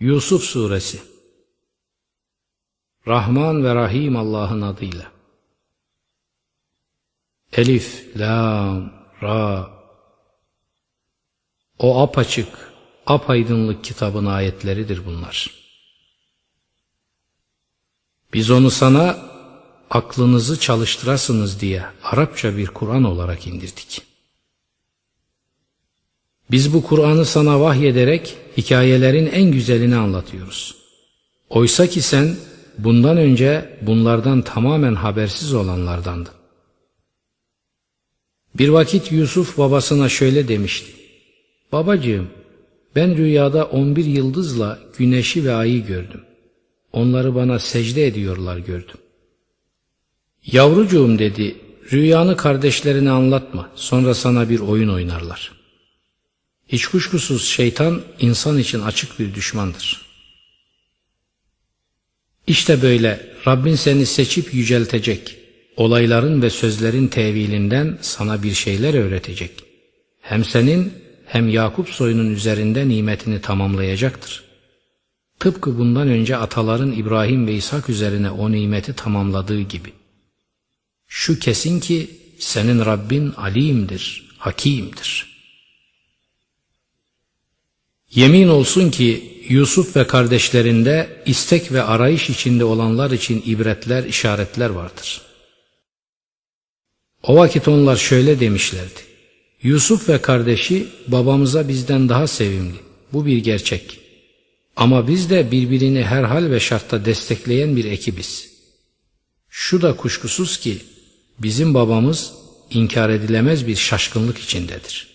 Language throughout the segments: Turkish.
Yusuf Suresi Rahman ve Rahim Allah'ın adıyla Elif, Lam, Ra O apaçık, apaydınlık kitabın ayetleridir bunlar. Biz onu sana aklınızı çalıştırasınız diye Arapça bir Kur'an olarak indirdik. Biz bu Kur'an'ı sana vahyederek hikayelerin en güzelini anlatıyoruz. Oysa ki sen bundan önce bunlardan tamamen habersiz olanlardandın. Bir vakit Yusuf babasına şöyle demişti. Babacığım ben rüyada on bir yıldızla güneşi ve ayı gördüm. Onları bana secde ediyorlar gördüm. Yavrucuğum dedi, rüyanı kardeşlerine anlatma, sonra sana bir oyun oynarlar. Hiç kuşkusuz şeytan insan için açık bir düşmandır. İşte böyle Rabbin seni seçip yüceltecek, olayların ve sözlerin tevilinden sana bir şeyler öğretecek. Hem senin hem Yakup soyunun üzerinde nimetini tamamlayacaktır. Tıpkı bundan önce ataların İbrahim ve İshak üzerine o nimeti tamamladığı gibi. Şu kesin ki senin Rabbin alimdir, hakimdir. Yemin olsun ki Yusuf ve kardeşlerinde istek ve arayış içinde olanlar için ibretler, işaretler vardır. O vakit onlar şöyle demişlerdi. Yusuf ve kardeşi babamıza bizden daha sevimli. Bu bir gerçek. Ama biz de birbirini her hal ve şartta destekleyen bir ekibiz. Şu da kuşkusuz ki bizim babamız inkar edilemez bir şaşkınlık içindedir.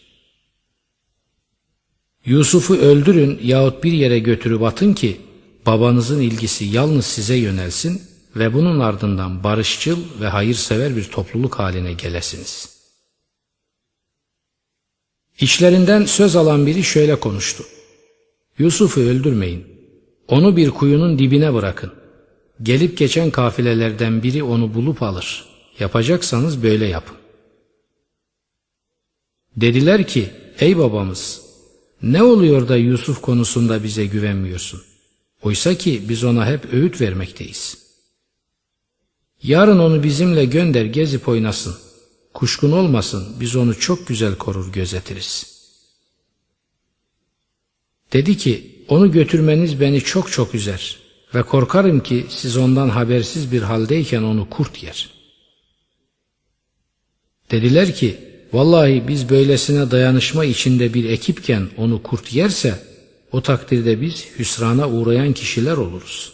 Yusuf'u öldürün yahut bir yere götürüp atın ki babanızın ilgisi yalnız size yönelsin ve bunun ardından barışçıl ve hayırsever bir topluluk haline gelesiniz. İçlerinden söz alan biri şöyle konuştu. Yusuf'u öldürmeyin. Onu bir kuyunun dibine bırakın. Gelip geçen kafilelerden biri onu bulup alır. Yapacaksanız böyle yapın. Dediler ki, ey babamız, ne oluyor da Yusuf konusunda bize güvenmiyorsun? Oysa ki biz ona hep öğüt vermekteyiz. Yarın onu bizimle gönder gezip oynasın. Kuşkun olmasın biz onu çok güzel korur gözetiriz. Dedi ki onu götürmeniz beni çok çok üzer ve korkarım ki siz ondan habersiz bir haldeyken onu kurt yer. Dediler ki Vallahi biz böylesine dayanışma içinde bir ekipken onu kurt yerse o takdirde biz hüsrana uğrayan kişiler oluruz.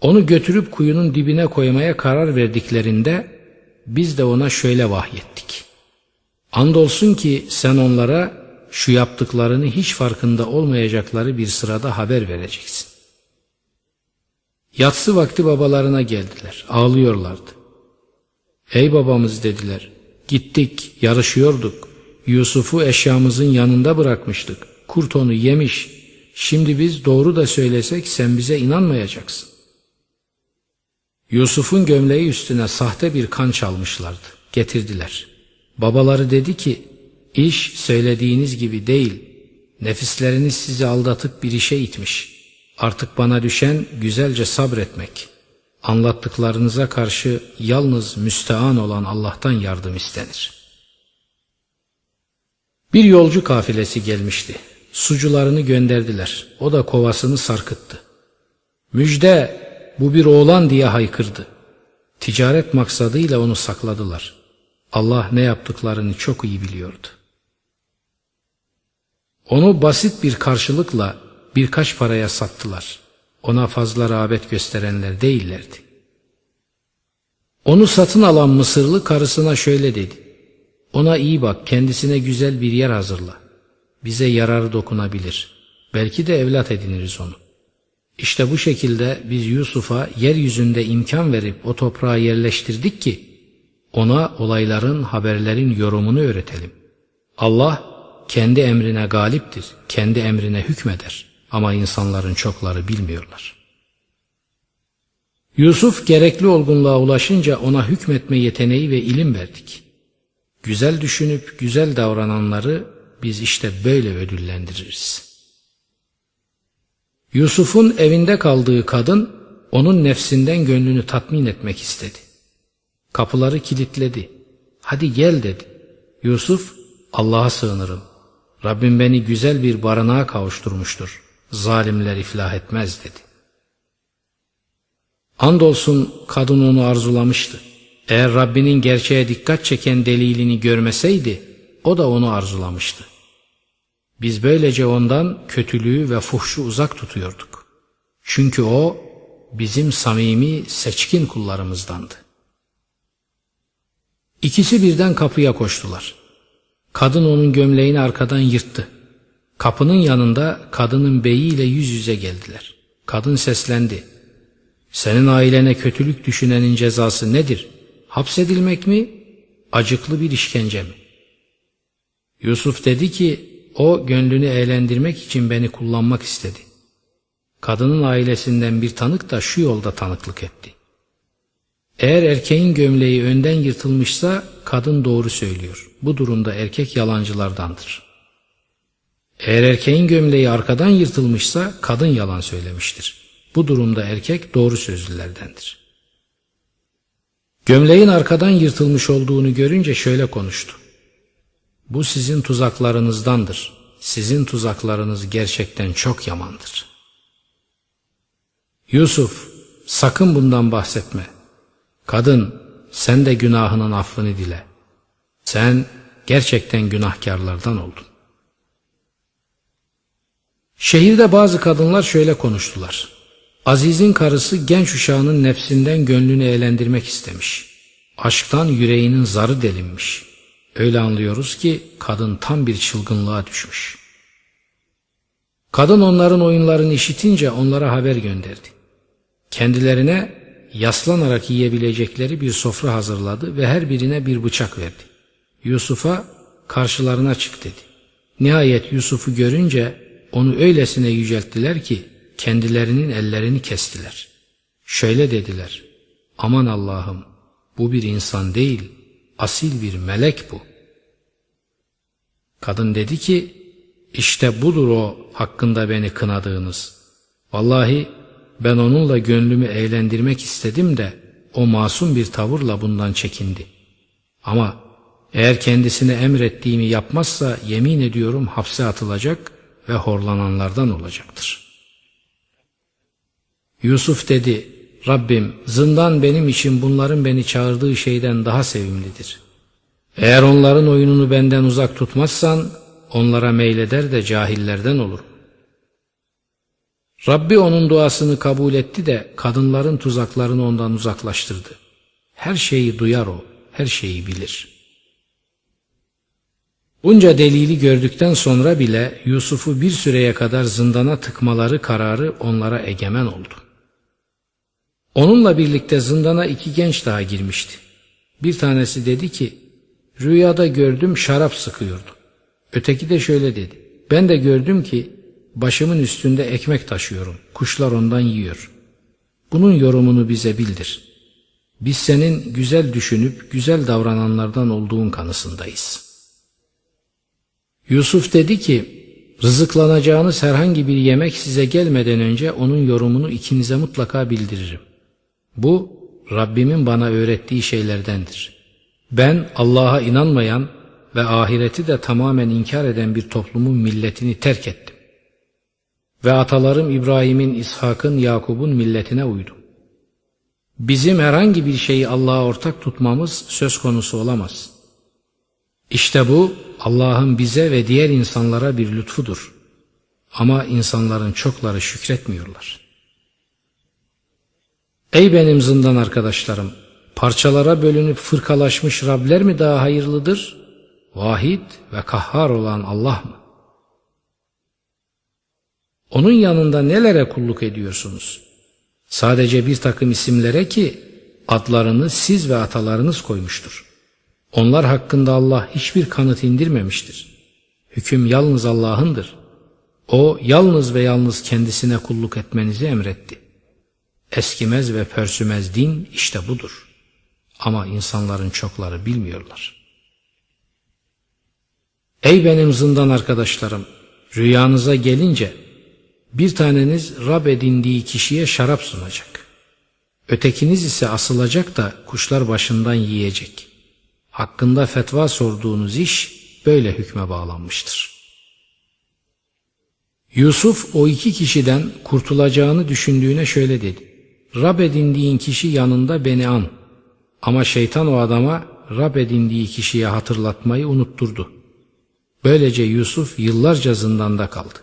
Onu götürüp kuyunun dibine koymaya karar verdiklerinde biz de ona şöyle vahyettik. Andolsun ki sen onlara şu yaptıklarını hiç farkında olmayacakları bir sırada haber vereceksin. Yatsı vakti babalarına geldiler, ağlıyorlardı. Ey babamız dediler, Gittik, yarışıyorduk. Yusuf'u eşyamızın yanında bırakmıştık. Kurt onu yemiş. Şimdi biz doğru da söylesek sen bize inanmayacaksın. Yusuf'un gömleği üstüne sahte bir kan çalmışlardı. Getirdiler. Babaları dedi ki, iş söylediğiniz gibi değil. Nefisleriniz sizi aldatıp bir işe itmiş. Artık bana düşen güzelce sabretmek.'' Anlattıklarınıza karşı yalnız müstean olan Allah'tan yardım istenir. Bir yolcu kafilesi gelmişti. Sucularını gönderdiler. O da kovasını sarkıttı. Müjde bu bir oğlan diye haykırdı. Ticaret maksadıyla onu sakladılar. Allah ne yaptıklarını çok iyi biliyordu. Onu basit bir karşılıkla birkaç paraya sattılar ona fazla rağbet gösterenler değillerdi. Onu satın alan Mısırlı karısına şöyle dedi. Ona iyi bak, kendisine güzel bir yer hazırla. Bize yararı dokunabilir. Belki de evlat ediniriz onu. İşte bu şekilde biz Yusuf'a yeryüzünde imkan verip o toprağa yerleştirdik ki ona olayların, haberlerin yorumunu öğretelim. Allah kendi emrine galiptir, kendi emrine hükmeder.'' Ama insanların çokları bilmiyorlar. Yusuf gerekli olgunluğa ulaşınca ona hükmetme yeteneği ve ilim verdik. Güzel düşünüp güzel davrananları biz işte böyle ödüllendiririz.'' Yusuf'un evinde kaldığı kadın onun nefsinden gönlünü tatmin etmek istedi. Kapıları kilitledi. Hadi gel dedi. Yusuf Allah'a sığınırım. Rabbim beni güzel bir barınağa kavuşturmuştur. Zalimler iflah etmez dedi. Andolsun kadın onu arzulamıştı. Eğer Rabbinin gerçeğe dikkat çeken delilini görmeseydi o da onu arzulamıştı. Biz böylece ondan kötülüğü ve fuhşu uzak tutuyorduk. Çünkü o bizim samimi seçkin kullarımızdandı. İkisi birden kapıya koştular. Kadın onun gömleğini arkadan yırttı. Kapının yanında kadının beyiyle yüz yüze geldiler. Kadın seslendi. Senin ailene kötülük düşünenin cezası nedir? Hapsedilmek mi? Acıklı bir işkence mi? Yusuf dedi ki o gönlünü eğlendirmek için beni kullanmak istedi. Kadının ailesinden bir tanık da şu yolda tanıklık etti. Eğer erkeğin gömleği önden yırtılmışsa kadın doğru söylüyor. Bu durumda erkek yalancılardandır. Eğer erkeğin gömleği arkadan yırtılmışsa kadın yalan söylemiştir. Bu durumda erkek doğru sözlülerdendir. Gömleğin arkadan yırtılmış olduğunu görünce şöyle konuştu. Bu sizin tuzaklarınızdandır. Sizin tuzaklarınız gerçekten çok yamandır. Yusuf, sakın bundan bahsetme. Kadın, sen de günahının affını dile. Sen gerçekten günahkarlardan oldun. Şehirde bazı kadınlar şöyle konuştular. Aziz'in karısı genç uşağının nefsinden gönlünü eğlendirmek istemiş. Aşktan yüreğinin zarı delinmiş. Öyle anlıyoruz ki kadın tam bir çılgınlığa düşmüş. Kadın onların oyunlarını işitince onlara haber gönderdi. Kendilerine yaslanarak yiyebilecekleri bir sofra hazırladı ve her birine bir bıçak verdi. Yusuf'a karşılarına çık dedi. Nihayet Yusuf'u görünce onu öylesine yücelttiler ki kendilerinin ellerini kestiler. Şöyle dediler. Aman Allah'ım bu bir insan değil asil bir melek bu. Kadın dedi ki işte budur o hakkında beni kınadığınız. Vallahi ben onunla gönlümü eğlendirmek istedim de o masum bir tavırla bundan çekindi. Ama eğer kendisine emrettiğimi yapmazsa yemin ediyorum hapse atılacak ve horlananlardan olacaktır. Yusuf dedi, Rabbim zindan benim için bunların beni çağırdığı şeyden daha sevimlidir. Eğer onların oyununu benden uzak tutmazsan onlara meyleder de cahillerden olurum. Rabbi onun duasını kabul etti de kadınların tuzaklarını ondan uzaklaştırdı. Her şeyi duyar o, her şeyi bilir. Bunca delili gördükten sonra bile Yusuf'u bir süreye kadar zindana tıkmaları kararı onlara egemen oldu. Onunla birlikte zindana iki genç daha girmişti. Bir tanesi dedi ki, rüyada gördüm şarap sıkıyordu. Öteki de şöyle dedi, ben de gördüm ki başımın üstünde ekmek taşıyorum, kuşlar ondan yiyor. Bunun yorumunu bize bildir. Biz senin güzel düşünüp güzel davrananlardan olduğun kanısındayız. Yusuf dedi ki, rızıklanacağınız herhangi bir yemek size gelmeden önce onun yorumunu ikinize mutlaka bildiririm. Bu Rabbimin bana öğrettiği şeylerdendir. Ben Allah'a inanmayan ve ahireti de tamamen inkar eden bir toplumun milletini terk ettim. Ve atalarım İbrahim'in, İshak'ın, Yakub'un milletine uydum. Bizim herhangi bir şeyi Allah'a ortak tutmamız söz konusu olamaz. İşte bu Allah'ın bize ve diğer insanlara bir lütfudur. Ama insanların çokları şükretmiyorlar. Ey benim zindan arkadaşlarım! Parçalara bölünüp fırkalaşmış Rabler mi daha hayırlıdır? Vahid ve kahhar olan Allah mı? Onun yanında nelere kulluk ediyorsunuz? Sadece bir takım isimlere ki adlarını siz ve atalarınız koymuştur. Onlar hakkında Allah hiçbir kanıt indirmemiştir. Hüküm yalnız Allah'ındır. O yalnız ve yalnız kendisine kulluk etmenizi emretti. Eskimez ve pörsümez din işte budur. Ama insanların çokları bilmiyorlar. Ey benim zindan arkadaşlarım, rüyanıza gelince Bir taneniz Rab edindiği kişiye şarap sunacak. Ötekiniz ise asılacak da kuşlar başından yiyecek. Hakkında fetva sorduğunuz iş böyle hükme bağlanmıştır. Yusuf o iki kişiden kurtulacağını düşündüğüne şöyle dedi. Rab edindiğin kişi yanında beni an. Ama şeytan o adama Rab edindiği kişiye hatırlatmayı unutturdu. Böylece Yusuf yıllarca zindanda kaldı.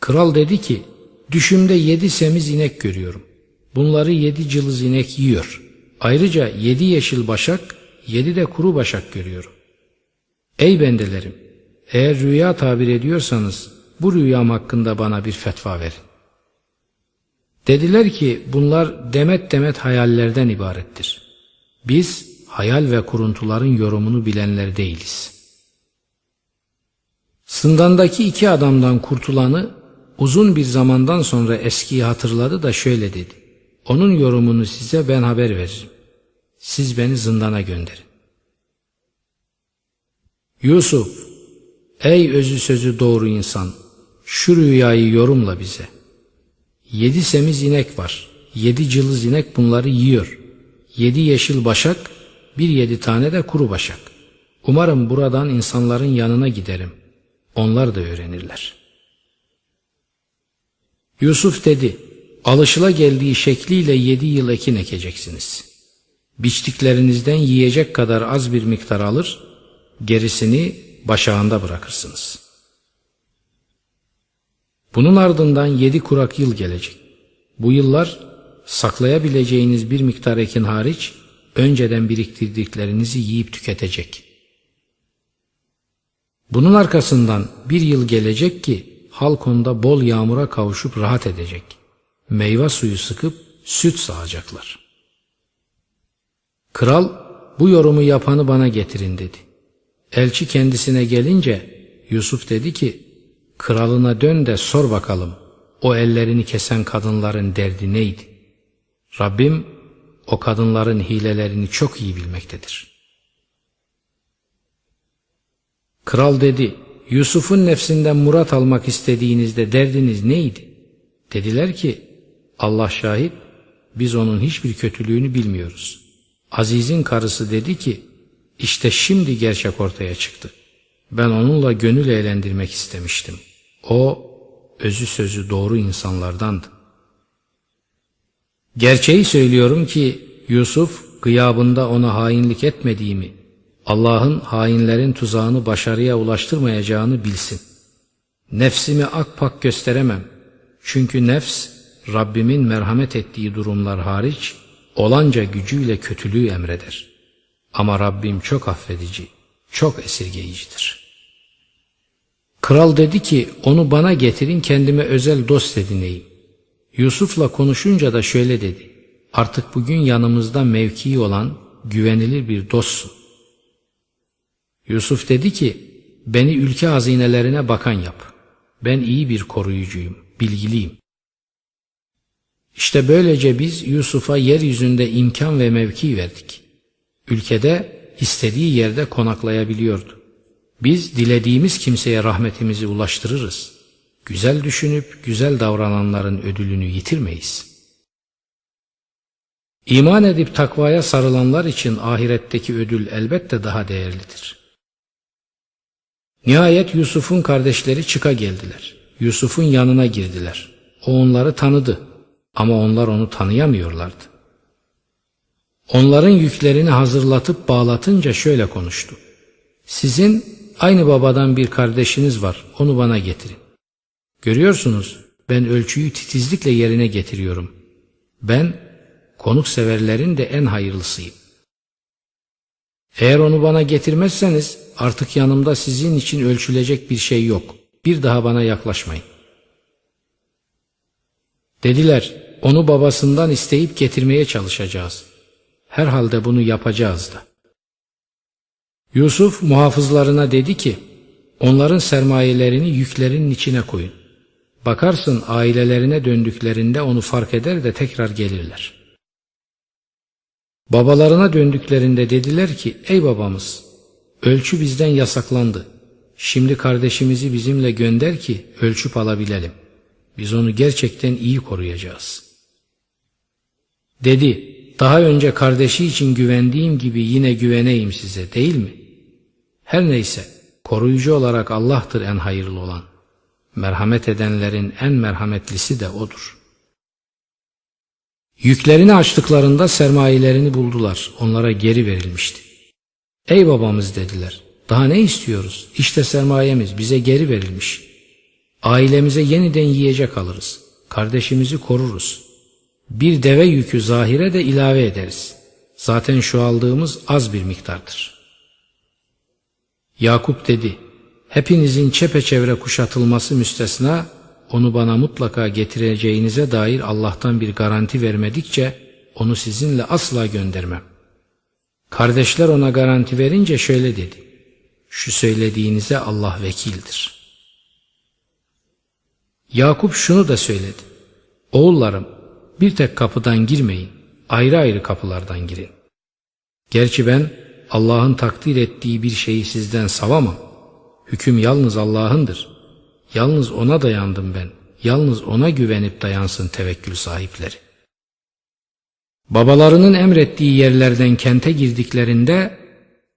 Kral dedi ki, düşümde yedi semiz inek görüyorum. Bunları yedi cılız inek yiyor. Ayrıca yedi yeşil başak, yedi de kuru başak görüyorum. Ey bendelerim! Eğer rüya tabir ediyorsanız bu rüyam hakkında bana bir fetva verin. Dediler ki bunlar demet demet hayallerden ibarettir. Biz hayal ve kuruntuların yorumunu bilenler değiliz. Sındandaki iki adamdan kurtulanı uzun bir zamandan sonra eskiyi hatırladı da şöyle dedi. Onun yorumunu size ben haber veririm. Siz beni zindana gönderin. Yusuf, ey özü sözü doğru insan, şu rüyayı yorumla bize. Yedi semiz inek var, yedi cılız inek bunları yiyor. Yedi yeşil başak, bir yedi tane de kuru başak. Umarım buradan insanların yanına giderim. Onlar da öğrenirler. Yusuf dedi, alışıla geldiği şekliyle yedi yıl ekin ekeceksiniz. Biçtiklerinizden yiyecek kadar az bir miktar alır, gerisini başağında bırakırsınız. Bunun ardından yedi kurak yıl gelecek. Bu yıllar saklayabileceğiniz bir miktar ekin hariç önceden biriktirdiklerinizi yiyip tüketecek. Bunun arkasından bir yıl gelecek ki halk onda bol yağmura kavuşup rahat edecek. Meyve suyu sıkıp süt sağacaklar. Kral bu yorumu yapanı bana getirin dedi. Elçi kendisine gelince Yusuf dedi ki kralına dön de sor bakalım o ellerini kesen kadınların derdi neydi? Rabbim o kadınların hilelerini çok iyi bilmektedir. Kral dedi Yusuf'un nefsinden murat almak istediğinizde derdiniz neydi? Dediler ki Allah şahit biz onun hiçbir kötülüğünü bilmiyoruz. Aziz'in karısı dedi ki işte şimdi gerçek ortaya çıktı. Ben onunla gönül eğlendirmek istemiştim. O özü sözü doğru insanlardandı. Gerçeği söylüyorum ki Yusuf gıyabında ona hainlik etmediğimi, Allah'ın hainlerin tuzağını başarıya ulaştırmayacağını bilsin. Nefsimi akpak gösteremem. Çünkü nefs Rabbimin merhamet ettiği durumlar hariç olanca gücüyle kötülüğü emreder. Ama Rabbim çok affedici, çok esirgeyicidir. Kral dedi ki onu bana getirin kendime özel dost edineyim. Yusuf'la konuşunca da şöyle dedi. Artık bugün yanımızda mevkii olan güvenilir bir dostsun. Yusuf dedi ki beni ülke hazinelerine bakan yap. Ben iyi bir koruyucuyum, bilgiliyim. İşte böylece biz Yusuf'a yeryüzünde imkan ve mevki verdik. Ülkede istediği yerde konaklayabiliyordu. Biz dilediğimiz kimseye rahmetimizi ulaştırırız. Güzel düşünüp güzel davrananların ödülünü yitirmeyiz. İman edip takvaya sarılanlar için ahiretteki ödül elbette daha değerlidir. Nihayet Yusuf'un kardeşleri çıka geldiler. Yusuf'un yanına girdiler. O onları tanıdı ama onlar onu tanıyamıyorlardı. Onların yüklerini hazırlatıp bağlatınca şöyle konuştu. Sizin aynı babadan bir kardeşiniz var, onu bana getirin. Görüyorsunuz, ben ölçüyü titizlikle yerine getiriyorum. Ben, konuk severlerin de en hayırlısıyım. Eğer onu bana getirmezseniz artık yanımda sizin için ölçülecek bir şey yok. Bir daha bana yaklaşmayın. Dediler, onu babasından isteyip getirmeye çalışacağız. Herhalde bunu yapacağız da. Yusuf muhafızlarına dedi ki, onların sermayelerini yüklerinin içine koyun. Bakarsın ailelerine döndüklerinde onu fark eder de tekrar gelirler. Babalarına döndüklerinde dediler ki, ey babamız, ölçü bizden yasaklandı. Şimdi kardeşimizi bizimle gönder ki ölçüp alabilelim. Biz onu gerçekten iyi koruyacağız. Dedi, daha önce kardeşi için güvendiğim gibi yine güveneyim size değil mi? Her neyse, koruyucu olarak Allah'tır en hayırlı olan. Merhamet edenlerin en merhametlisi de O'dur. Yüklerini açtıklarında sermayelerini buldular. Onlara geri verilmişti. Ey babamız dediler. Daha ne istiyoruz? İşte sermayemiz bize geri verilmiş. Ailemize yeniden yiyecek alırız. Kardeşimizi koruruz. Bir deve yükü zahire de ilave ederiz. Zaten şu aldığımız az bir miktardır. Yakup dedi, hepinizin çepeçevre kuşatılması müstesna, onu bana mutlaka getireceğinize dair Allah'tan bir garanti vermedikçe, onu sizinle asla göndermem. Kardeşler ona garanti verince şöyle dedi, şu söylediğinize Allah vekildir. Yakup şunu da söyledi, oğullarım bir tek kapıdan girmeyin, ayrı ayrı kapılardan girin. Gerçi ben Allah'ın takdir ettiği bir şeyi sizden savamam. Hüküm yalnız Allah'ındır. Yalnız O'na dayandım ben. Yalnız O'na güvenip dayansın tevekkül sahipleri. Babalarının emrettiği yerlerden kente girdiklerinde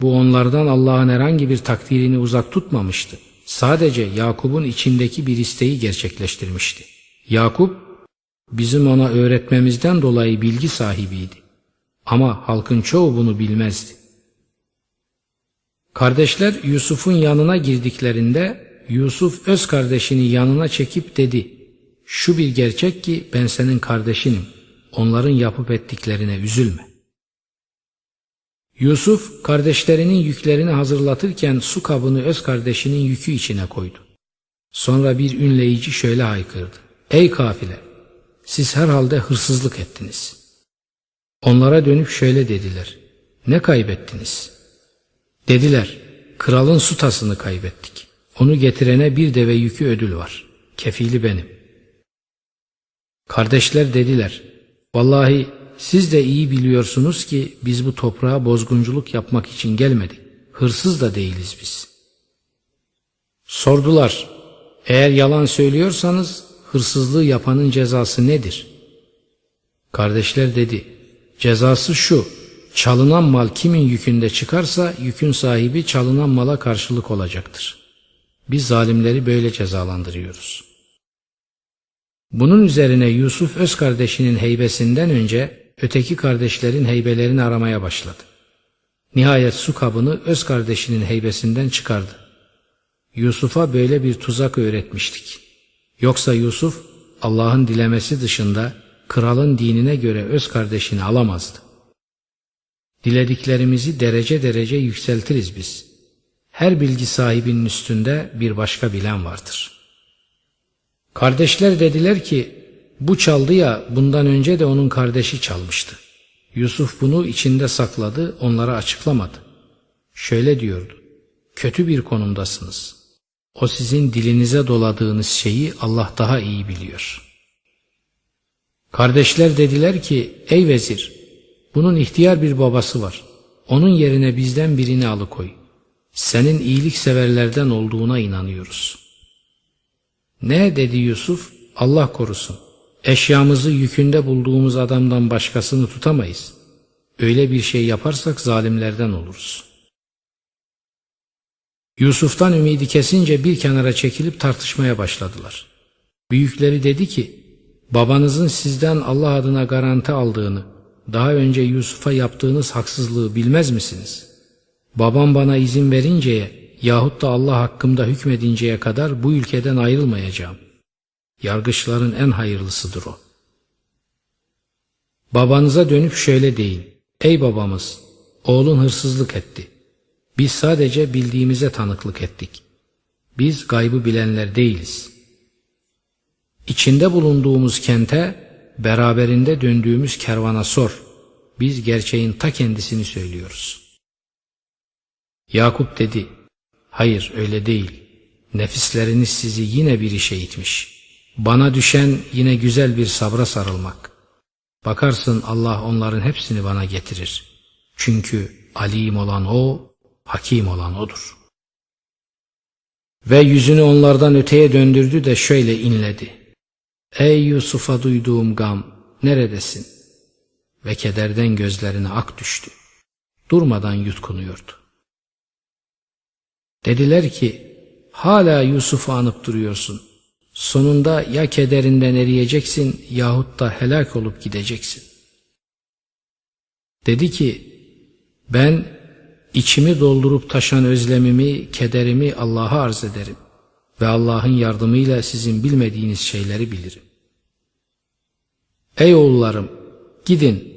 bu onlardan Allah'ın herhangi bir takdirini uzak tutmamıştı. Sadece Yakup'un içindeki bir isteği gerçekleştirmişti. Yakup bizim ona öğretmemizden dolayı bilgi sahibiydi. Ama halkın çoğu bunu bilmezdi. Kardeşler Yusuf'un yanına girdiklerinde Yusuf öz kardeşini yanına çekip dedi. Şu bir gerçek ki ben senin kardeşinim. Onların yapıp ettiklerine üzülme. Yusuf kardeşlerinin yüklerini hazırlatırken su kabını öz kardeşinin yükü içine koydu. Sonra bir ünleyici şöyle haykırdı. Ey kafile! Siz herhalde hırsızlık ettiniz. Onlara dönüp şöyle dediler. Ne kaybettiniz? Dediler, kralın su tasını kaybettik. Onu getirene bir deve yükü ödül var. Kefili benim. Kardeşler dediler, vallahi siz de iyi biliyorsunuz ki biz bu toprağa bozgunculuk yapmak için gelmedik. Hırsız da değiliz biz. Sordular, eğer yalan söylüyorsanız hırsızlığı yapanın cezası nedir? Kardeşler dedi, cezası şu, çalınan mal kimin yükünde çıkarsa yükün sahibi çalınan mala karşılık olacaktır. Biz zalimleri böyle cezalandırıyoruz. Bunun üzerine Yusuf öz kardeşinin heybesinden önce öteki kardeşlerin heybelerini aramaya başladı. Nihayet su kabını öz kardeşinin heybesinden çıkardı. Yusuf'a böyle bir tuzak öğretmiştik. Yoksa Yusuf Allah'ın dilemesi dışında kralın dinine göre öz kardeşini alamazdı. Dilediklerimizi derece derece yükseltiriz biz. Her bilgi sahibinin üstünde bir başka bilen vardır. Kardeşler dediler ki, bu çaldı ya bundan önce de onun kardeşi çalmıştı. Yusuf bunu içinde sakladı, onlara açıklamadı. Şöyle diyordu, kötü bir konumdasınız. O sizin dilinize doladığınız şeyi Allah daha iyi biliyor. Kardeşler dediler ki, ey vezir, bunun ihtiyar bir babası var. Onun yerine bizden birini alıkoy. Senin iyilik severlerden olduğuna inanıyoruz. Ne dedi Yusuf? Allah korusun. Eşyamızı yükünde bulduğumuz adamdan başkasını tutamayız. Öyle bir şey yaparsak zalimlerden oluruz. Yusuf'tan ümidi kesince bir kenara çekilip tartışmaya başladılar. Büyükleri dedi ki, babanızın sizden Allah adına garanti aldığını, daha önce Yusuf'a yaptığınız haksızlığı bilmez misiniz? Babam bana izin verinceye yahut da Allah hakkımda hükmedinceye kadar bu ülkeden ayrılmayacağım. Yargıçların en hayırlısıdır o. Babanıza dönüp şöyle deyin. Ey babamız, oğlun hırsızlık etti. Biz sadece bildiğimize tanıklık ettik. Biz gaybı bilenler değiliz. İçinde bulunduğumuz kente beraberinde döndüğümüz kervana sor. Biz gerçeğin ta kendisini söylüyoruz. Yakup dedi, hayır öyle değil. Nefisleriniz sizi yine bir işe itmiş. Bana düşen yine güzel bir sabra sarılmak. Bakarsın Allah onların hepsini bana getirir. Çünkü alim olan O, hakim olan O'dur.'' Ve yüzünü onlardan öteye döndürdü de şöyle inledi. Ey Yusuf'a duyduğum gam, neredesin? Ve kederden gözlerine ak düştü. Durmadan yutkunuyordu. Dediler ki, hala Yusuf'u anıp duruyorsun. Sonunda ya kederinden eriyeceksin yahut da helak olup gideceksin. Dedi ki, ben içimi doldurup taşan özlemimi, kederimi Allah'a arz ederim ve Allah'ın yardımıyla sizin bilmediğiniz şeyleri bilirim. Ey oğullarım, gidin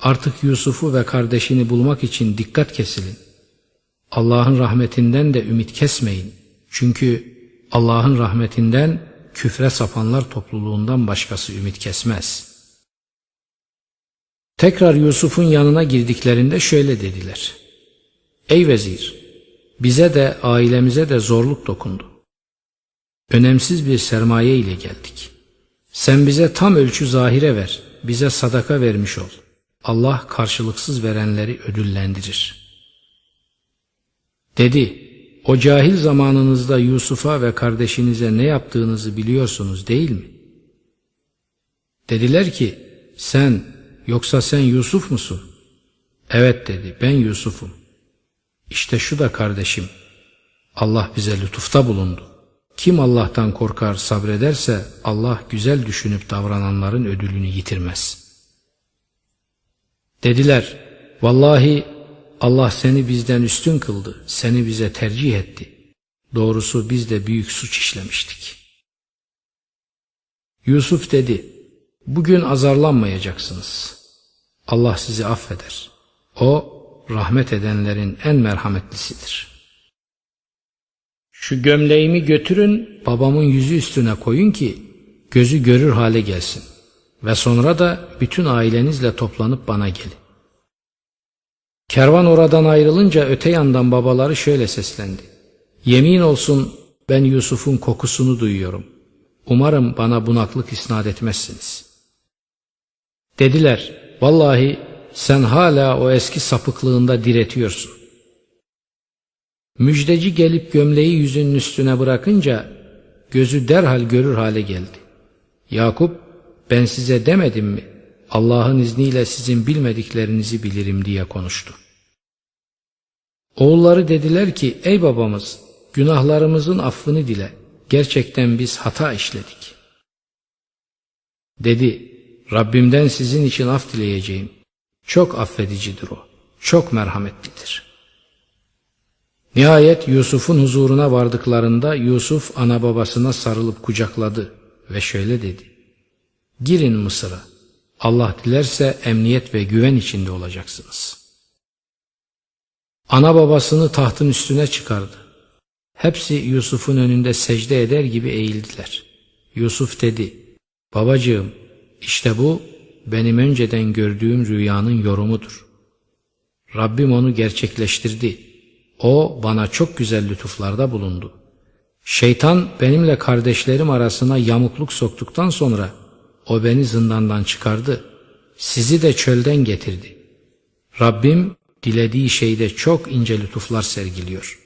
artık Yusuf'u ve kardeşini bulmak için dikkat kesilin. Allah'ın rahmetinden de ümit kesmeyin. Çünkü Allah'ın rahmetinden küfre sapanlar topluluğundan başkası ümit kesmez. Tekrar Yusuf'un yanına girdiklerinde şöyle dediler. Ey vezir! Bize de ailemize de zorluk dokundu. Önemsiz bir sermaye ile geldik. Sen bize tam ölçü zahire ver, bize sadaka vermiş ol. Allah karşılıksız verenleri ödüllendirir. Dedi, o cahil zamanınızda Yusuf'a ve kardeşinize ne yaptığınızı biliyorsunuz değil mi? Dediler ki, sen, yoksa sen Yusuf musun? Evet dedi, ben Yusuf'um. İşte şu da kardeşim, Allah bize lütufta bulundu. Kim Allah'tan korkar sabrederse Allah güzel düşünüp davrananların ödülünü yitirmez. Dediler, vallahi Allah seni bizden üstün kıldı, seni bize tercih etti. Doğrusu biz de büyük suç işlemiştik. Yusuf dedi, bugün azarlanmayacaksınız. Allah sizi affeder. O, rahmet edenlerin en merhametlisidir. Şu gömleğimi götürün, babamın yüzü üstüne koyun ki, gözü görür hale gelsin. Ve sonra da bütün ailenizle toplanıp bana gelin. Kervan oradan ayrılınca öte yandan babaları şöyle seslendi. Yemin olsun ben Yusuf'un kokusunu duyuyorum. Umarım bana bunaklık isnat etmezsiniz. Dediler, vallahi sen hala o eski sapıklığında diretiyorsun. Müjdeci gelip gömleği yüzünün üstüne bırakınca gözü derhal görür hale geldi. Yakup ben size demedim mi? Allah'ın izniyle sizin bilmediklerinizi bilirim diye konuştu. Oğulları dediler ki ey babamız günahlarımızın affını dile. Gerçekten biz hata işledik. Dedi Rabbimden sizin için af dileyeceğim. Çok affedicidir o. Çok merhametlidir. Nihayet Yusuf'un huzuruna vardıklarında Yusuf ana babasına sarılıp kucakladı ve şöyle dedi. Girin Mısır'a. Allah dilerse emniyet ve güven içinde olacaksınız. Ana babasını tahtın üstüne çıkardı. Hepsi Yusuf'un önünde secde eder gibi eğildiler. Yusuf dedi, babacığım işte bu benim önceden gördüğüm rüyanın yorumudur. Rabbim onu gerçekleştirdi. O bana çok güzel lütuflarda bulundu. Şeytan benimle kardeşlerim arasına yamukluk soktuktan sonra o beni zindandan çıkardı. Sizi de çölden getirdi. Rabbim dilediği şeyde çok ince lütuflar sergiliyor.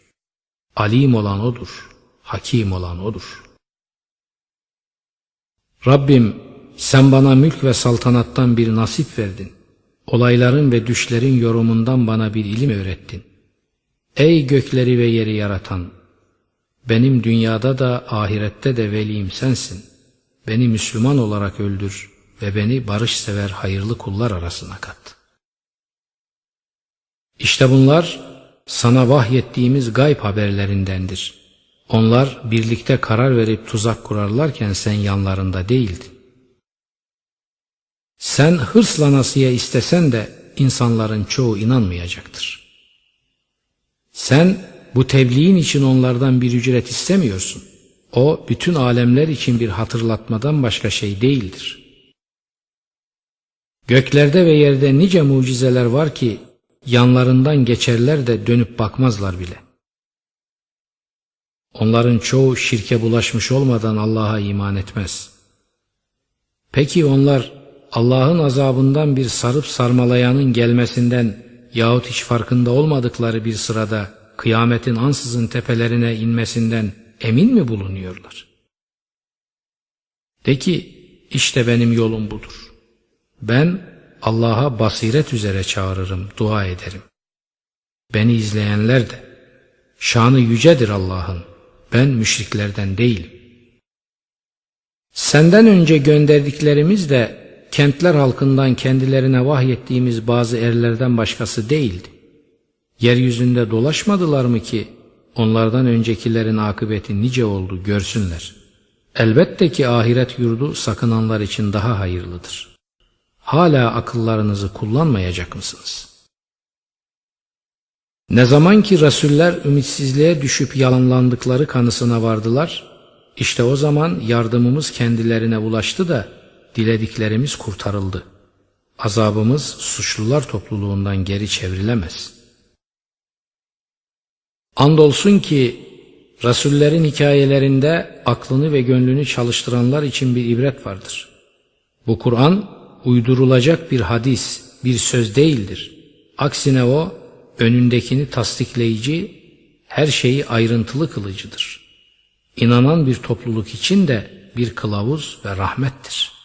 Alim olan O'dur, hakim olan O'dur. Rabbim sen bana mülk ve saltanattan bir nasip verdin. Olayların ve düşlerin yorumundan bana bir ilim öğrettin. Ey gökleri ve yeri yaratan! Benim dünyada da ahirette de velim sensin. Beni Müslüman olarak öldür ve beni barış sever hayırlı kullar arasına kat. İşte bunlar sana vahyettiğimiz gayb haberlerindendir. Onlar birlikte karar verip tuzak kurarlarken sen yanlarında değildin. Sen hırsla nasiye istesen de insanların çoğu inanmayacaktır. Sen bu tebliğin için onlardan bir ücret istemiyorsun. O bütün alemler için bir hatırlatmadan başka şey değildir. Göklerde ve yerde nice mucizeler var ki yanlarından geçerler de dönüp bakmazlar bile. Onların çoğu şirke bulaşmış olmadan Allah'a iman etmez. Peki onlar Allah'ın azabından bir sarıp sarmalayanın gelmesinden yahut hiç farkında olmadıkları bir sırada kıyametin ansızın tepelerine inmesinden emin mi bulunuyorlar? De ki işte benim yolum budur. Ben Allah'a basiret üzere çağırırım, dua ederim. Beni izleyenler de şanı yücedir Allah'ın. Ben müşriklerden değilim. Senden önce gönderdiklerimiz de kentler halkından kendilerine vahyettiğimiz bazı erlerden başkası değildi. Yeryüzünde dolaşmadılar mı ki onlardan öncekilerin akıbeti nice oldu görsünler. Elbette ki ahiret yurdu sakınanlar için daha hayırlıdır. Hala akıllarınızı kullanmayacak mısınız? Ne zaman ki Resuller ümitsizliğe düşüp yalanlandıkları kanısına vardılar, işte o zaman yardımımız kendilerine ulaştı da dilediklerimiz kurtarıldı. Azabımız suçlular topluluğundan geri çevrilemez. Andolsun ki Resullerin hikayelerinde aklını ve gönlünü çalıştıranlar için bir ibret vardır. Bu Kur'an uydurulacak bir hadis, bir söz değildir. Aksine o önündekini tasdikleyici, her şeyi ayrıntılı kılıcıdır. İnanan bir topluluk için de bir kılavuz ve rahmettir.''